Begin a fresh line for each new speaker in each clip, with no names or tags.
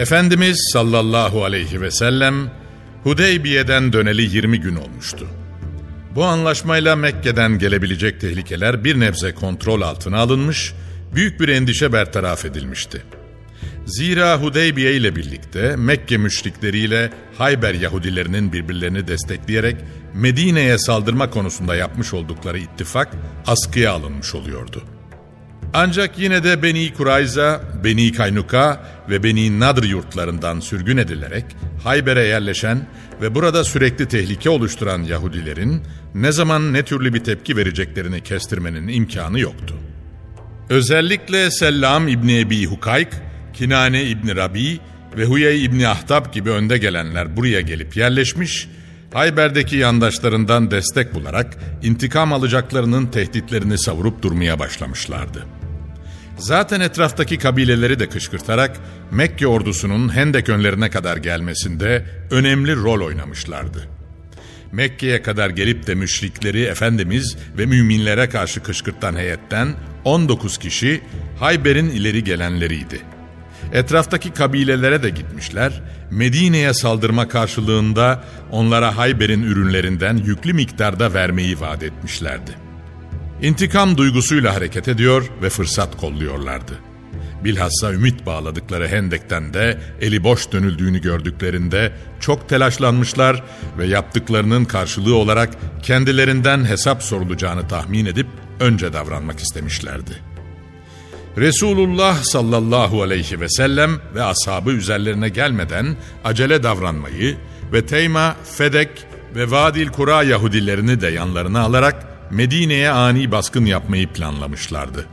Efendimiz sallallahu aleyhi ve sellem Hudeybiye'den döneli 20 gün olmuştu. Bu anlaşmayla Mekke'den gelebilecek tehlikeler bir nebze kontrol altına alınmış, büyük bir endişe bertaraf edilmişti. Zira Hudeybiye ile birlikte Mekke müşrikleriyle Hayber Yahudilerinin birbirlerini destekleyerek Medine'ye saldırma konusunda yapmış oldukları ittifak askıya alınmış oluyordu. Ancak yine de Beni Kurayza, Beni Kaynuka ve Beni Nadr yurtlarından sürgün edilerek Hayber'e yerleşen ve burada sürekli tehlike oluşturan Yahudilerin ne zaman ne türlü bir tepki vereceklerini kestirmenin imkanı yoktu. Özellikle Sellam İbni Ebi Hukayk, Kinane İbni Rabi ve Huyey İbni Ahtab gibi önde gelenler buraya gelip yerleşmiş, Hayber'deki yandaşlarından destek bularak intikam alacaklarının tehditlerini savurup durmaya başlamışlardı. Zaten etraftaki kabileleri de kışkırtarak Mekke ordusunun Hendek önlerine kadar gelmesinde önemli rol oynamışlardı. Mekke'ye kadar gelip de müşrikleri Efendimiz ve müminlere karşı kışkırtan heyetten 19 kişi Hayber'in ileri gelenleriydi. Etraftaki kabilelere de gitmişler, Medine'ye saldırma karşılığında onlara Hayber'in ürünlerinden yüklü miktarda vermeyi vaat etmişlerdi. İntikam duygusuyla hareket ediyor ve fırsat kolluyorlardı. Bilhassa ümit bağladıkları Hendek'ten de eli boş dönüldüğünü gördüklerinde çok telaşlanmışlar ve yaptıklarının karşılığı olarak kendilerinden hesap sorulacağını tahmin edip önce davranmak istemişlerdi. Resulullah sallallahu aleyhi ve sellem ve ashabı üzerlerine gelmeden acele davranmayı ve Teyma, Fedek ve Vadil Kura Yahudilerini de yanlarına alarak Medine'ye ani baskın yapmayı planlamışlardı.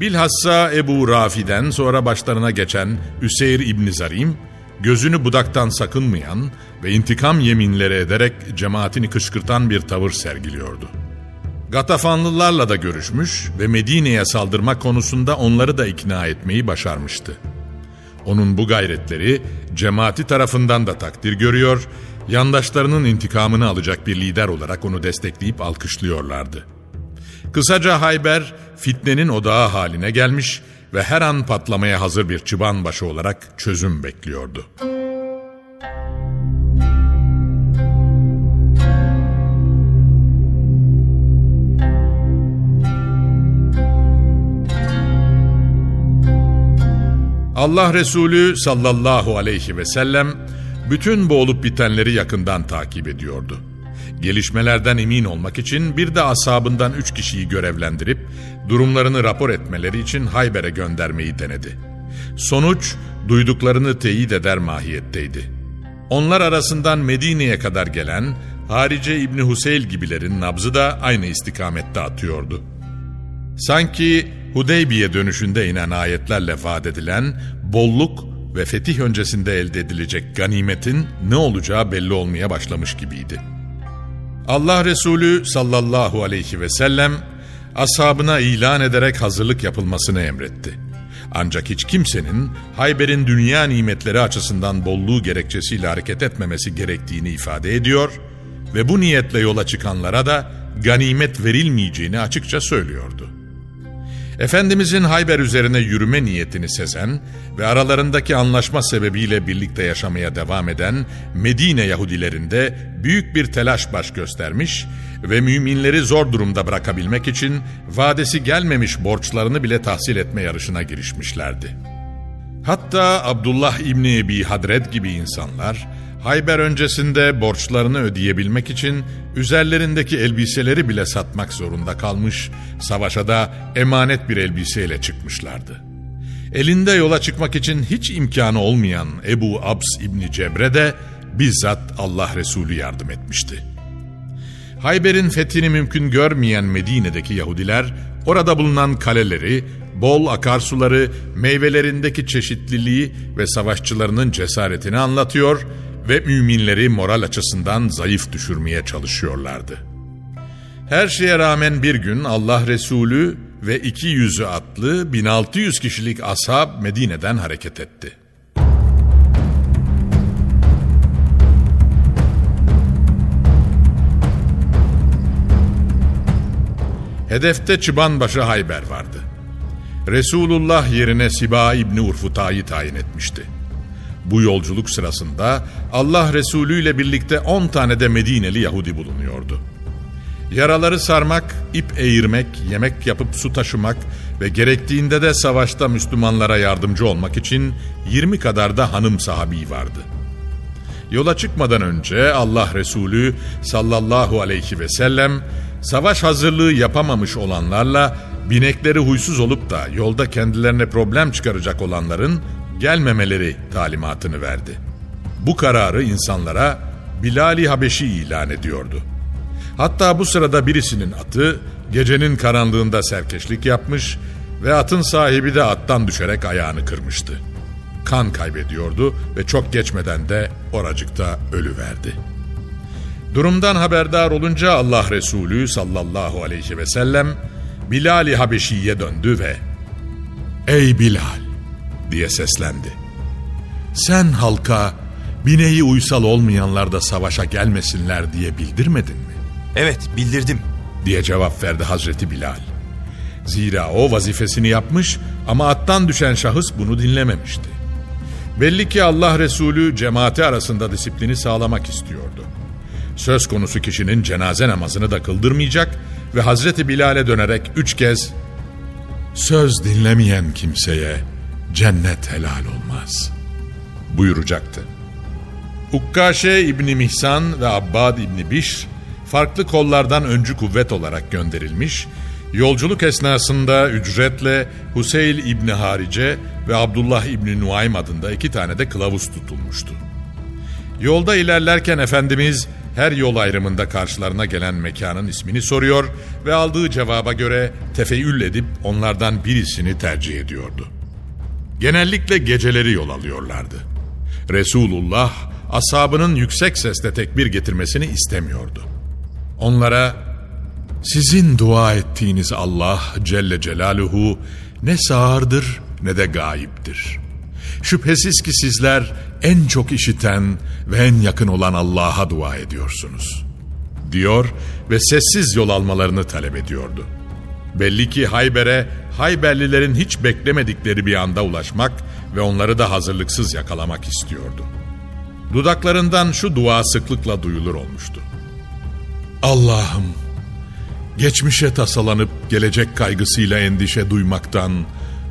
Bilhassa Ebu Rafi'den sonra başlarına geçen Üseyr İbni Zarim, gözünü budaktan sakınmayan ve intikam yeminleri ederek cemaatini kışkırtan bir tavır sergiliyordu. Gatafanlılarla da görüşmüş ve Medine'ye saldırma konusunda onları da ikna etmeyi başarmıştı. Onun bu gayretleri cemaati tarafından da takdir görüyor, yandaşlarının intikamını alacak bir lider olarak onu destekleyip alkışlıyorlardı. Kısaca Hayber fitnenin odağı haline gelmiş ve her an patlamaya hazır bir çıban başı olarak çözüm bekliyordu. Allah Resulü sallallahu aleyhi ve sellem bütün bu olup bitenleri yakından takip ediyordu. Gelişmelerden emin olmak için bir de asabından üç kişiyi görevlendirip durumlarını rapor etmeleri için Hayber'e göndermeyi denedi. Sonuç duyduklarını teyit eder mahiyetteydi. Onlar arasından Medine'ye kadar gelen Harice İbni Huseyl gibilerin nabzı da aynı istikamette atıyordu. Sanki Hudeybiye dönüşünde inen ayetlerle vaat edilen bolluk ve fetih öncesinde elde edilecek ganimetin ne olacağı belli olmaya başlamış gibiydi. Allah Resulü sallallahu aleyhi ve sellem ashabına ilan ederek hazırlık yapılmasını emretti. Ancak hiç kimsenin Hayber'in dünya nimetleri açısından bolluğu gerekçesiyle hareket etmemesi gerektiğini ifade ediyor ve bu niyetle yola çıkanlara da ganimet verilmeyeceğini açıkça söylüyordu. Efendimizin Hayber üzerine yürüme niyetini sezen ve aralarındaki anlaşma sebebiyle birlikte yaşamaya devam eden Medine Yahudilerinde büyük bir telaş baş göstermiş ve müminleri zor durumda bırakabilmek için vadesi gelmemiş borçlarını bile tahsil etme yarışına girişmişlerdi. Hatta Abdullah İbni Ebi Hadred gibi insanlar Hayber öncesinde borçlarını ödeyebilmek için üzerlerindeki elbiseleri bile satmak zorunda kalmış, savaşa da emanet bir elbiseyle çıkmışlardı. Elinde yola çıkmak için hiç imkanı olmayan Ebu Abs İbni Cebre de bizzat Allah Resulü yardım etmişti. Hayber'in fethini mümkün görmeyen Medine'deki Yahudiler orada bulunan kaleleri, bol akarsuları, meyvelerindeki çeşitliliği ve savaşçılarının cesaretini anlatıyor ve müminleri moral açısından zayıf düşürmeye çalışıyorlardı. Her şeye rağmen bir gün Allah Resulü ve iki yüzü atlı 1600 kişilik ashab Medine'den hareket etti. Hedefte Çıbanbaşı Hayber vardı. Resulullah yerine Siba İbni Urfuta'yı tayin etmişti. Bu yolculuk sırasında Allah Resulü ile birlikte 10 tane de Medineli Yahudi bulunuyordu. Yaraları sarmak, ip eğirmek, yemek yapıp su taşımak ve gerektiğinde de savaşta Müslümanlara yardımcı olmak için 20 kadar da hanım sahabi vardı. Yola çıkmadan önce Allah Resulü sallallahu aleyhi ve sellem savaş hazırlığı yapamamış olanlarla binekleri huysuz olup da yolda kendilerine problem çıkaracak olanların gelmemeleri talimatını verdi. Bu kararı insanlara Bilal-i Habeşi ilan ediyordu. Hatta bu sırada birisinin atı gecenin karanlığında serkeşlik yapmış ve atın sahibi de attan düşerek ayağını kırmıştı. Kan kaybediyordu ve çok geçmeden de oracıkta ölü verdi. Durumdan haberdar olunca Allah Resulü sallallahu aleyhi ve sellem Bilal-i Habeşi'ye döndü ve ''Ey Bilal!'' Diye seslendi. ''Sen halka bineği uysal olmayanlar da savaşa gelmesinler diye bildirmedin mi?''
Evet bildirdim
diye cevap verdi Hazreti Bilal. Zira o vazifesini yapmış ama attan düşen şahıs bunu dinlememişti. Belli ki Allah Resulü cemaati arasında disiplini sağlamak istiyordu. Söz konusu kişinin cenaze namazını da kıldırmayacak ve Hazreti Bilal'e dönerek üç kez ''Söz dinlemeyen kimseye cennet helal olmaz.'' buyuracaktı. Ukkaşe İbni Mihsan ve Abbad İbni Bişr farklı kollardan öncü kuvvet olarak gönderilmiş, yolculuk esnasında ücretle Huseyl İbni Harice ve Abdullah İbni Nuaym adında iki tane de kılavuz tutulmuştu. Yolda ilerlerken Efendimiz her yol ayrımında karşılarına gelen mekanın ismini soruyor ve aldığı cevaba göre tefeyyül edip onlardan birisini tercih ediyordu. Genellikle geceleri yol alıyorlardı. Resulullah asabının yüksek sesle tekbir getirmesini istemiyordu. Onlara sizin dua ettiğiniz Allah Celle Celaluhu ne sağırdır ne de gayiptir. Şüphesiz ki sizler en çok işiten ve en yakın olan Allah'a dua ediyorsunuz. Diyor ve sessiz yol almalarını talep ediyordu. Belli ki Hayber'e Hayberlilerin hiç beklemedikleri bir anda ulaşmak ve onları da hazırlıksız yakalamak istiyordu. Dudaklarından şu dua sıklıkla duyulur olmuştu. Allah'ım, geçmişe tasalanıp gelecek kaygısıyla endişe duymaktan,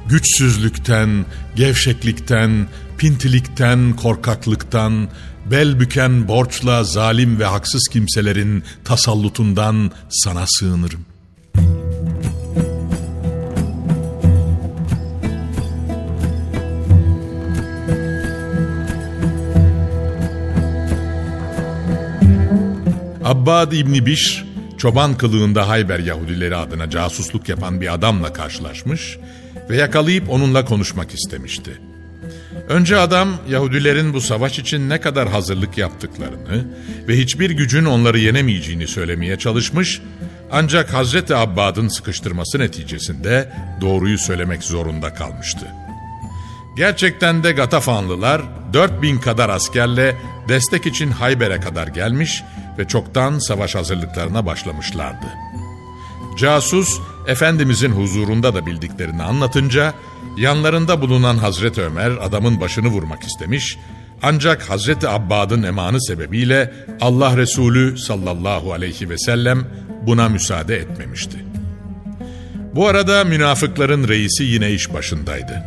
güçsüzlükten, gevşeklikten, pintilikten, korkaklıktan, bel büken borçla zalim ve haksız kimselerin tasallutundan sana sığınırım. Abbad İbni Biş, çoban kılığında Hayber Yahudileri adına casusluk yapan bir adamla karşılaşmış ve yakalayıp onunla konuşmak istemişti. Önce adam Yahudilerin bu savaş için ne kadar hazırlık yaptıklarını ve hiçbir gücün onları yenemeyeceğini söylemeye çalışmış ancak Hazreti Abbad'ın sıkıştırması neticesinde doğruyu söylemek zorunda kalmıştı. Gerçekten de Gatafanlılar 4000 kadar askerle destek için Hayber'e kadar gelmiş ve çoktan savaş hazırlıklarına başlamışlardı. Casus, Efendimizin huzurunda da bildiklerini anlatınca, yanlarında bulunan Hazreti Ömer adamın başını vurmak istemiş, ancak Hazreti Abbad'ın emanı sebebiyle Allah Resulü sallallahu aleyhi ve sellem buna müsaade etmemişti. Bu arada münafıkların reisi yine iş başındaydı.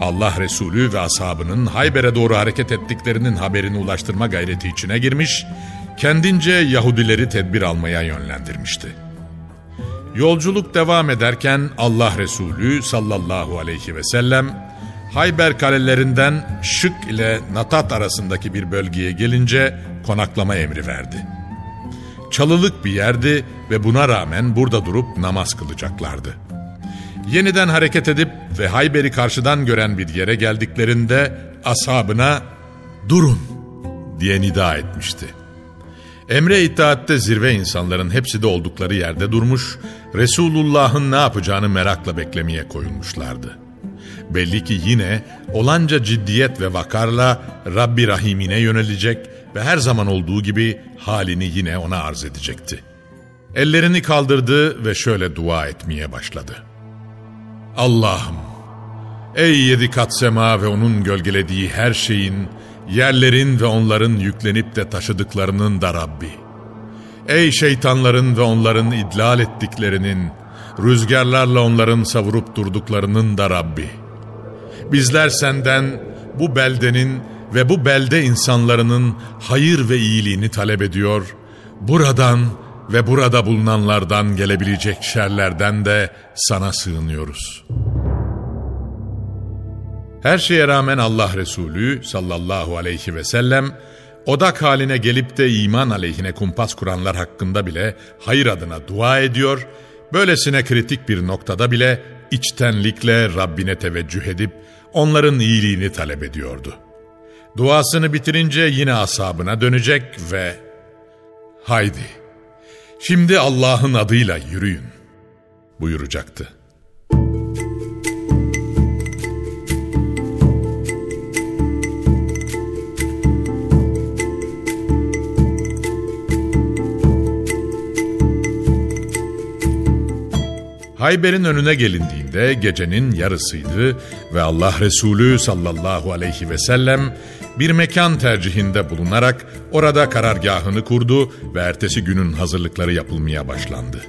Allah Resulü ve ashabının Hayber'e doğru hareket ettiklerinin haberini ulaştırma gayreti içine girmiş, kendince Yahudileri tedbir almaya yönlendirmişti. Yolculuk devam ederken Allah Resulü sallallahu aleyhi ve sellem Hayber kalelerinden Şık ile Natat arasındaki bir bölgeye gelince konaklama emri verdi. Çalılık bir yerdi ve buna rağmen burada durup namaz kılacaklardı. Yeniden hareket edip ve Hayber'i karşıdan gören bir yere geldiklerinde ashabına durun diye nida etmişti. Emre itaatte zirve insanların hepsi de oldukları yerde durmuş, Resulullah'ın ne yapacağını merakla beklemeye koyulmuşlardı. Belli ki yine olanca ciddiyet ve vakarla Rabbi Rahim'ine yönelecek ve her zaman olduğu gibi halini yine ona arz edecekti. Ellerini kaldırdı ve şöyle dua etmeye başladı. Allah'ım, ey yedi kat sema ve onun gölgelediği her şeyin, yerlerin ve onların yüklenip de taşıdıklarının da Rabbi. Ey şeytanların ve onların idlal ettiklerinin, rüzgarlarla onların savurup durduklarının da Rabbi. Bizler senden bu beldenin ve bu belde insanlarının hayır ve iyiliğini talep ediyor, buradan ve burada bulunanlardan gelebilecek şerlerden de sana sığınıyoruz. Her şeye rağmen Allah Resulü sallallahu aleyhi ve sellem odak haline gelip de iman aleyhine kumpas kuranlar hakkında bile hayır adına dua ediyor, böylesine kritik bir noktada bile içtenlikle Rabbine teveccüh edip onların iyiliğini talep ediyordu. Duasını bitirince yine asabına dönecek ve haydi şimdi Allah'ın adıyla yürüyün buyuracaktı. Hayber'in önüne gelindiğinde gecenin yarısıydı ve Allah Resulü sallallahu aleyhi ve sellem bir mekan tercihinde bulunarak orada karargahını kurdu ve ertesi günün hazırlıkları yapılmaya başlandı.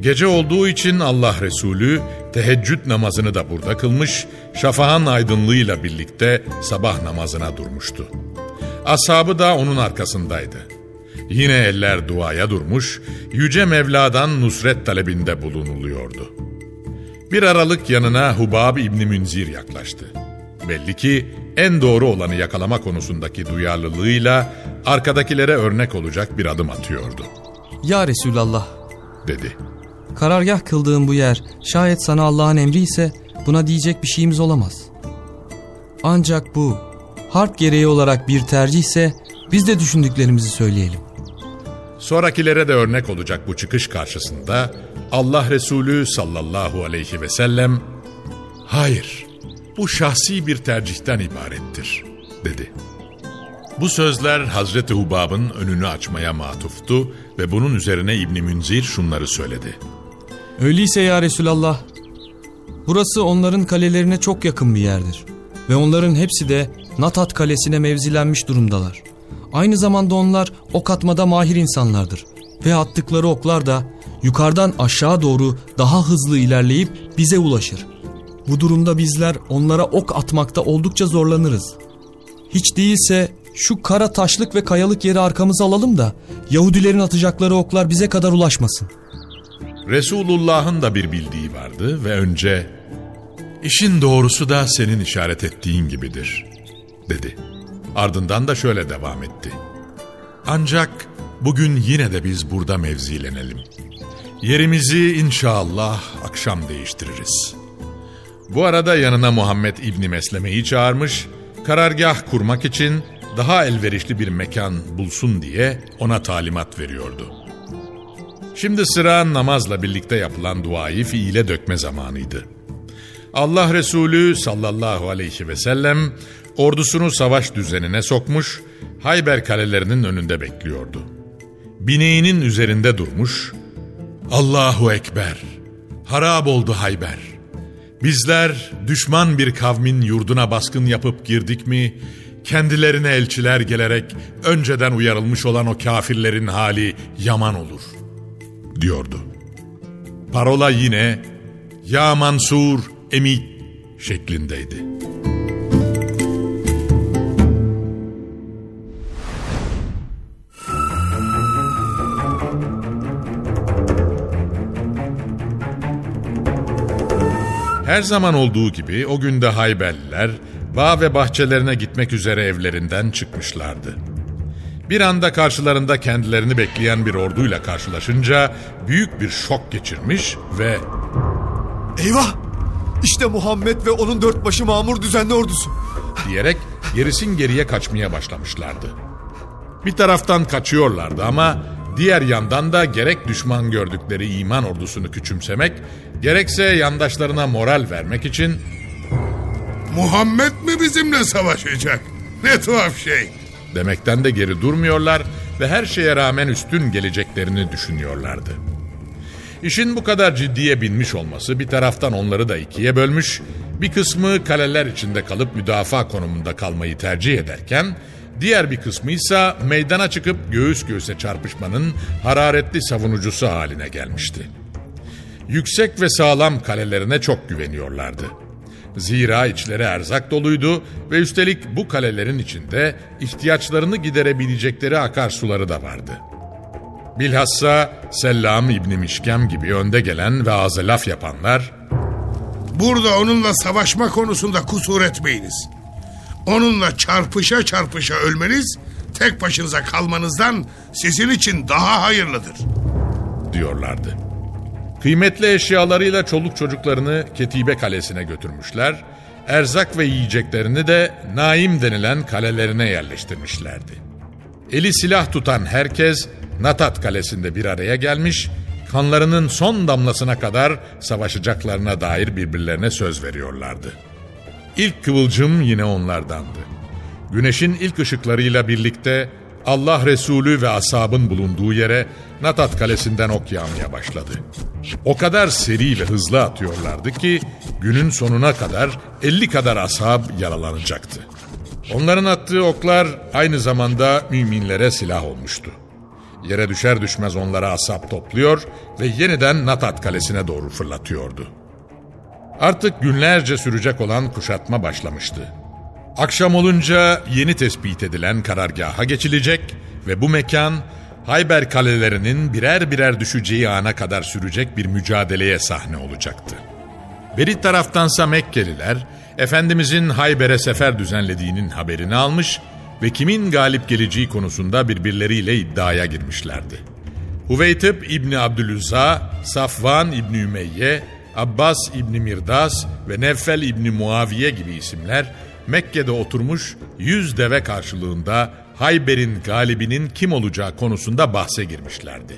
Gece olduğu için Allah Resulü teheccüd namazını da burada kılmış, şafağın aydınlığıyla birlikte sabah namazına durmuştu. Ashabı da onun arkasındaydı. Yine eller duaya durmuş, Yüce Mevla'dan nusret talebinde bulunuluyordu. Bir aralık yanına Hubab İbni Münzir yaklaştı. Belli ki en doğru olanı yakalama konusundaki duyarlılığıyla arkadakilere örnek olacak bir adım atıyordu.
Ya Resulallah,
dedi.
karargah kıldığım bu yer şayet sana Allah'ın emri ise buna diyecek bir şeyimiz olamaz. Ancak bu harp gereği olarak bir tercihse biz de düşündüklerimizi söyleyelim.
Sonrakilere de örnek olacak bu çıkış karşısında Allah Resulü sallallahu aleyhi ve sellem hayır bu şahsi bir tercihten ibarettir dedi. Bu sözler Hazreti Hubab'ın önünü açmaya matuftu ve bunun üzerine İbni Münzir şunları söyledi.
Öyleyse ya Resulallah, burası onların kalelerine çok yakın bir yerdir. Ve onların hepsi de Natat kalesine mevzilenmiş durumdalar. Aynı zamanda onlar ok atmada mahir insanlardır. Ve attıkları oklar da yukarıdan aşağı doğru daha hızlı ilerleyip bize ulaşır. Bu durumda bizler onlara ok atmakta oldukça zorlanırız. Hiç değilse şu kara taşlık ve kayalık yeri arkamıza alalım da Yahudilerin atacakları oklar bize kadar ulaşmasın.
Resulullah'ın da bir bildiği vardı ve önce işin doğrusu da senin işaret ettiğin gibidir dedi. Ardından da şöyle devam etti. Ancak bugün yine de biz burada mevzilenelim. Yerimizi inşallah akşam değiştiririz. Bu arada yanına Muhammed İbni Mesleme'yi çağırmış, karargah kurmak için daha elverişli bir mekan bulsun diye ona talimat veriyordu. Şimdi sıra namazla birlikte yapılan duayı fiile dökme zamanıydı. Allah Resulü sallallahu aleyhi ve sellem ordusunu savaş düzenine sokmuş, Hayber kalelerinin önünde bekliyordu. Bineğinin üzerinde durmuş, Allahu Ekber, harap oldu Hayber. Bizler düşman bir kavmin yurduna baskın yapıp girdik mi, kendilerine elçiler gelerek önceden uyarılmış olan o kafirlerin hali yaman olur, diyordu. Parola yine, Ya Mansur, Emit şeklindeydi. Her zaman olduğu gibi o günde Hayberliler bağ ve bahçelerine gitmek üzere evlerinden çıkmışlardı. Bir anda karşılarında kendilerini bekleyen bir orduyla karşılaşınca büyük bir şok geçirmiş ve
Eyvah! İşte Muhammed ve onun dört başı mamur düzenli ordusu.
diyerek gerisin geriye kaçmaya başlamışlardı. Bir taraftan kaçıyorlardı ama diğer yandan da gerek düşman gördükleri iman ordusunu küçümsemek, gerekse yandaşlarına moral vermek için
Muhammed mi bizimle savaşacak? Ne tuhaf şey.
demekten de geri durmuyorlar ve her şeye rağmen üstün geleceklerini düşünüyorlardı. İşin bu kadar ciddiye binmiş olması bir taraftan onları da ikiye bölmüş, bir kısmı kaleler içinde kalıp müdafaa konumunda kalmayı tercih ederken, diğer bir kısmı ise meydana çıkıp göğüs göğüse çarpışmanın hararetli savunucusu haline gelmişti. Yüksek ve sağlam kalelerine çok güveniyorlardı. Zira içleri erzak doluydu ve üstelik bu kalelerin içinde ihtiyaçlarını giderebilecekleri akarsuları da vardı. Bilhassa Sellam İbni Mişkem gibi önde gelen ve ağza laf yapanlar
Burada onunla savaşma konusunda kusur etmeyiniz. Onunla çarpışa çarpışa ölmeniz tek başınıza kalmanızdan sizin için daha hayırlıdır.
diyorlardı. Kıymetli eşyalarıyla çoluk çocuklarını Ketibe Kalesi'ne götürmüşler, erzak ve yiyeceklerini de Naim denilen kalelerine yerleştirmişlerdi. Eli silah tutan herkes Natat Kalesi'nde bir araya gelmiş, kanlarının son damlasına kadar savaşacaklarına dair birbirlerine söz veriyorlardı. İlk kıvılcım yine onlardandı. Güneşin ilk ışıklarıyla birlikte Allah Resulü ve ashabın bulunduğu yere Natat Kalesi'nden ok yağmaya başladı. O kadar seri ve hızlı atıyorlardı ki günün sonuna kadar 50 kadar ashab yaralanacaktı. Onların attığı oklar aynı zamanda müminlere silah olmuştu. Yere düşer düşmez onlara asap topluyor ve yeniden Natat Kalesi'ne doğru fırlatıyordu. Artık günlerce sürecek olan kuşatma başlamıştı. Akşam olunca yeni tespit edilen karargaha geçilecek ve bu mekan Hayber kalelerinin birer birer düşeceği ana kadar sürecek bir mücadeleye sahne olacaktı. Beri taraftansa Mekkeliler Efendimizin Hayber'e sefer düzenlediğinin haberini almış ve kimin galip geleceği konusunda birbirleriyle iddiaya girmişlerdi. Huveytib İbni Abdülüzza, Safvan İbni Ümeyye, Abbas İbni Mirdas ve Neffel İbni Muaviye gibi isimler Mekke'de oturmuş yüz deve karşılığında Hayber'in galibinin kim olacağı konusunda bahse girmişlerdi.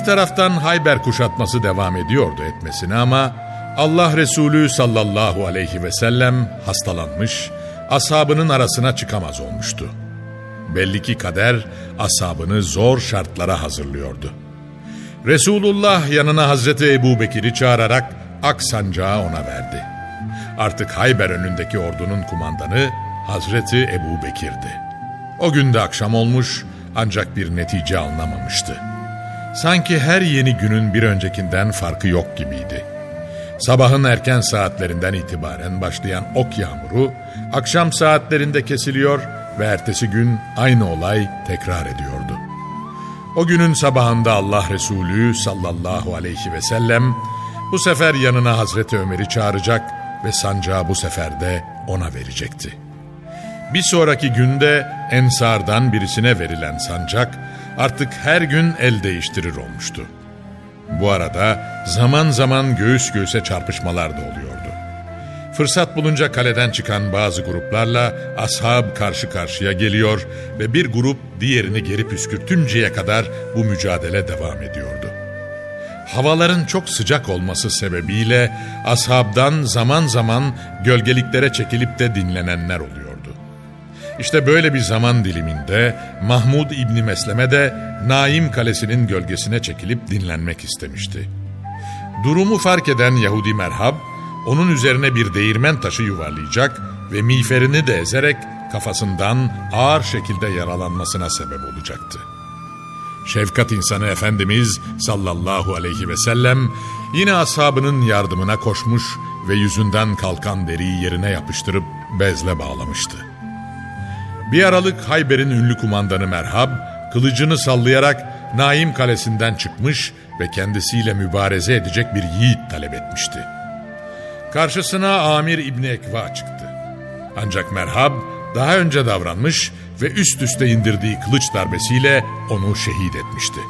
Bir taraftan Hayber kuşatması devam ediyordu etmesine ama Allah Resulü sallallahu aleyhi ve sellem hastalanmış, ashabının arasına çıkamaz olmuştu. Belli ki kader ashabını zor şartlara hazırlıyordu. Resulullah yanına Hazreti Ebu Bekir'i çağırarak ak sancağı ona verdi. Artık Hayber önündeki ordunun kumandanı Hazreti Ebu Bekir'di. O günde akşam olmuş ancak bir netice alınamamıştı. Sanki her yeni günün bir öncekinden farkı yok gibiydi. Sabahın erken saatlerinden itibaren başlayan ok yağmuru akşam saatlerinde kesiliyor ve ertesi gün aynı olay tekrar ediyordu. O günün sabahında Allah Resulü sallallahu aleyhi ve sellem bu sefer yanına Hazreti Ömer'i çağıracak ve sancağı bu sefer de ona verecekti. Bir sonraki günde Ensar'dan birisine verilen sancak artık her gün el değiştirir olmuştu. Bu arada zaman zaman göğüs göğüse çarpışmalar da oluyordu. Fırsat bulunca kaleden çıkan bazı gruplarla ashab karşı karşıya geliyor ve bir grup diğerini geri püskürtünceye kadar bu mücadele devam ediyordu. Havaların çok sıcak olması sebebiyle ashabdan zaman zaman gölgeliklere çekilip de dinlenenler oluyordu. İşte böyle bir zaman diliminde Mahmud İbni Mesleme de Naim Kalesi'nin gölgesine çekilip dinlenmek istemişti. Durumu fark eden Yahudi merhab, onun üzerine bir değirmen taşı yuvarlayacak ve miğferini de ezerek kafasından ağır şekilde yaralanmasına sebep olacaktı. Şefkat insanı Efendimiz sallallahu aleyhi ve sellem yine ashabının yardımına koşmuş ve yüzünden kalkan deriyi yerine yapıştırıp bezle bağlamıştı. Bir aralık Hayber'in ünlü kumandanı Merhab, kılıcını sallayarak Naim kalesinden çıkmış ve kendisiyle mübareze edecek bir yiğit talep etmişti. Karşısına Amir İbni Ekva çıktı. Ancak Merhab daha önce davranmış ve üst üste indirdiği kılıç darbesiyle onu şehit etmişti.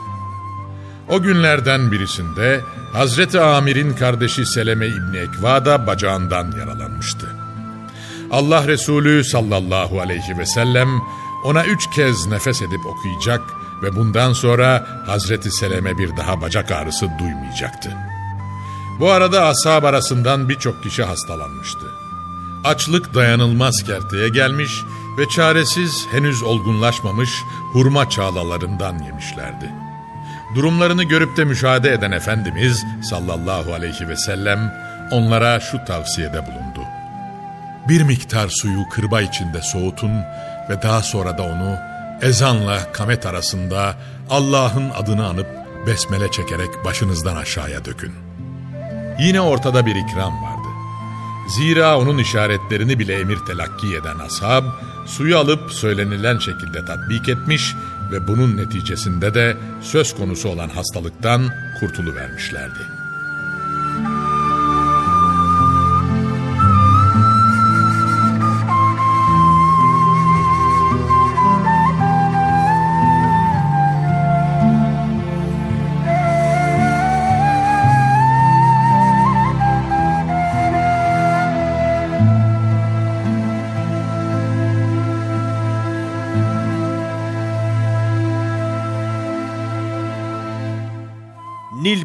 O günlerden birisinde Hazreti Amir'in kardeşi Seleme İbni Ekva da bacağından yaralanmıştı. Allah Resulü sallallahu aleyhi ve sellem ona üç kez nefes edip okuyacak ve bundan sonra Hazreti Seleme bir daha bacak ağrısı duymayacaktı. Bu arada ashab arasından birçok kişi hastalanmıştı. Açlık dayanılmaz kerteye gelmiş ve çaresiz henüz olgunlaşmamış hurma çağlalarından yemişlerdi. Durumlarını görüp de müşahede eden Efendimiz sallallahu aleyhi ve sellem onlara şu tavsiyede bulundu. Bir miktar suyu kırba içinde soğutun ve daha sonra da onu ezanla kamet arasında Allah'ın adını anıp besmele çekerek başınızdan aşağıya dökün. Yine ortada bir ikram vardı. Zira onun işaretlerini bile emir telakki eden ashab, suyu alıp söylenilen şekilde tatbik etmiş ve bunun neticesinde de söz konusu olan hastalıktan kurtuluvermişlerdi.